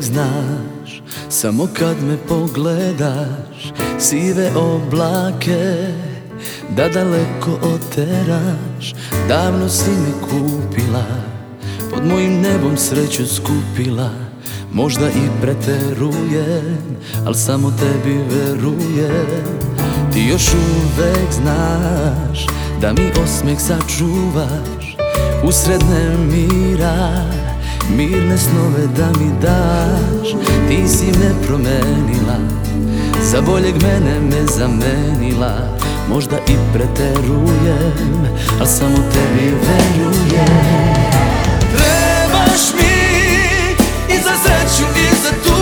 znaš. Samo kad me pogledaš Sive oblake Da daleko oteraš. Davno si me kupila Pod mojim nebom sreću skupila. Možda i preterujem Al samo tebi verujem. Ti još uvek znaš Da mi osmeh sačuvaš. Usred mira Mirne snove da mi daš Ti si me promenila. Za boljeg mene me zamenila. Možda i preterujem Al samo tebi verujem. Trebaš mi i za sreću i za tugu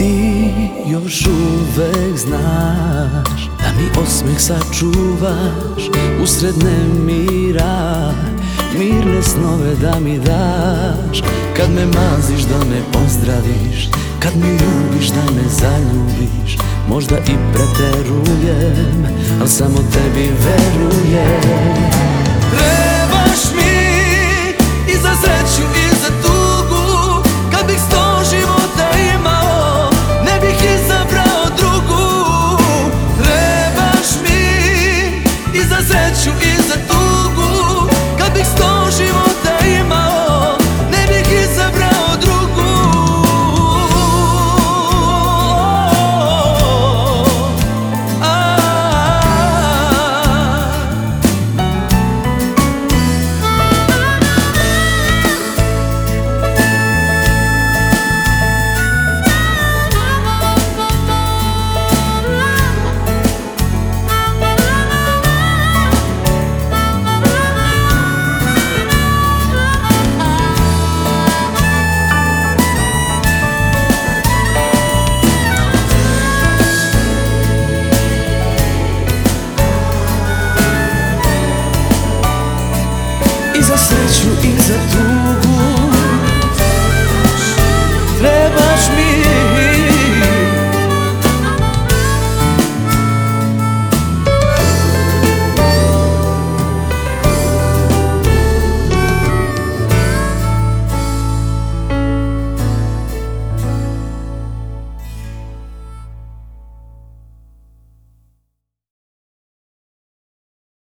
Ti još uvek znaš Da mi osmeh sačuvaš Usred mira Mirne snove da mi daš. Kad me maziš da me pozdraviš Kad mi ljubiš da me zaljubiš Možda i preterujem Al samo tebi verujem. Trebaš mi